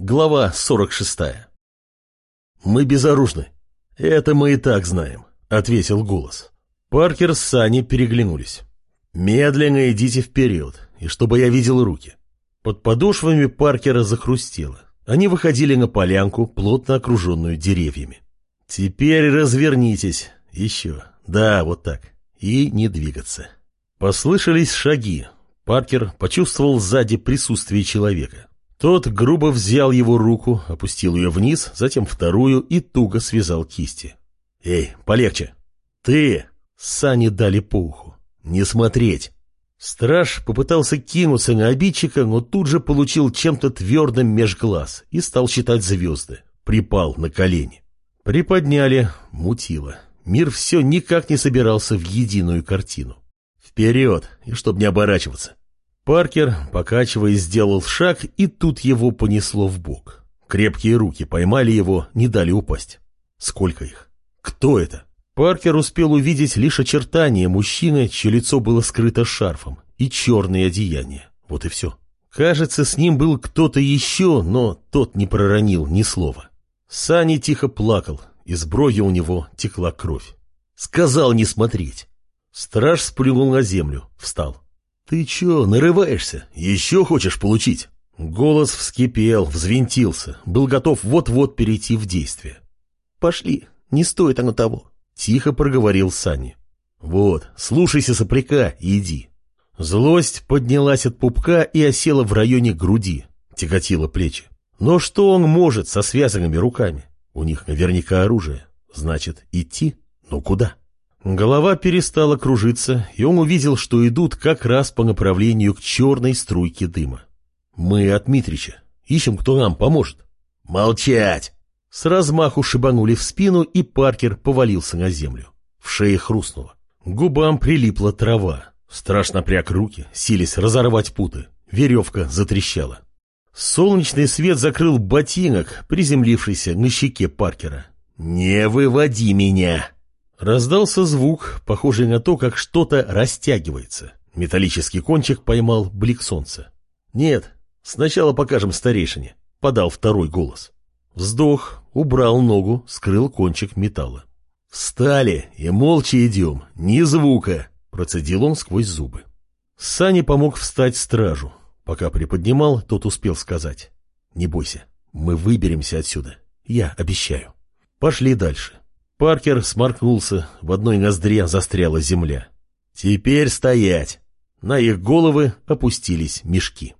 Глава 46. «Мы безоружны. Это мы и так знаем», — ответил голос. Паркер с Саней переглянулись. «Медленно идите вперед, и чтобы я видел руки». Под подошвами Паркера захрустело. Они выходили на полянку, плотно окруженную деревьями. «Теперь развернитесь. Еще. Да, вот так. И не двигаться». Послышались шаги. Паркер почувствовал сзади присутствие человека. Тот грубо взял его руку, опустил ее вниз, затем вторую и туго связал кисти. «Эй, полегче!» «Ты!» — Сани дали по уху. «Не смотреть!» Страж попытался кинуться на обидчика, но тут же получил чем-то твердым меж глаз и стал считать звезды. Припал на колени. Приподняли, мутило. Мир все никак не собирался в единую картину. Вперед, и чтоб не оборачиваться. Паркер, покачиваясь, сделал шаг, и тут его понесло в бок. Крепкие руки поймали его, не дали упасть. Сколько их? Кто это? Паркер успел увидеть лишь очертания мужчины, чье лицо было скрыто шарфом, и черные одеяния. Вот и все. Кажется, с ним был кто-то еще, но тот не проронил ни слова. Сани тихо плакал, из брови у него текла кровь. Сказал не смотреть. Страж сплюнул на землю, встал. «Ты чё, нарываешься? Еще хочешь получить?» Голос вскипел, взвинтился, был готов вот-вот перейти в действие. «Пошли, не стоит оно того», — тихо проговорил Сани. «Вот, слушайся сопряка и иди». Злость поднялась от пупка и осела в районе груди, тяготила плечи. Но что он может со связанными руками? У них наверняка оружие. Значит, идти? Но куда? Голова перестала кружиться, и он увидел, что идут как раз по направлению к черной струйке дыма. «Мы от Митрича. Ищем, кто нам поможет». «Молчать!» С размаху шибанули в спину, и Паркер повалился на землю. В шее хрустнуло. губам прилипла трава. Страшно пряг руки, сились разорвать путы. Веревка затрещала. Солнечный свет закрыл ботинок, приземлившийся на щеке Паркера. «Не выводи меня!» Раздался звук, похожий на то, как что-то растягивается. Металлический кончик поймал блик солнца. «Нет, сначала покажем старейшине», — подал второй голос. Вздох, убрал ногу, скрыл кончик металла. «Встали и молча идем, ни звука», — процедил он сквозь зубы. Сани помог встать стражу. Пока приподнимал, тот успел сказать. «Не бойся, мы выберемся отсюда, я обещаю». Пошли дальше. Паркер сморкнулся, в одной ноздре застряла земля. «Теперь стоять!» На их головы опустились мешки.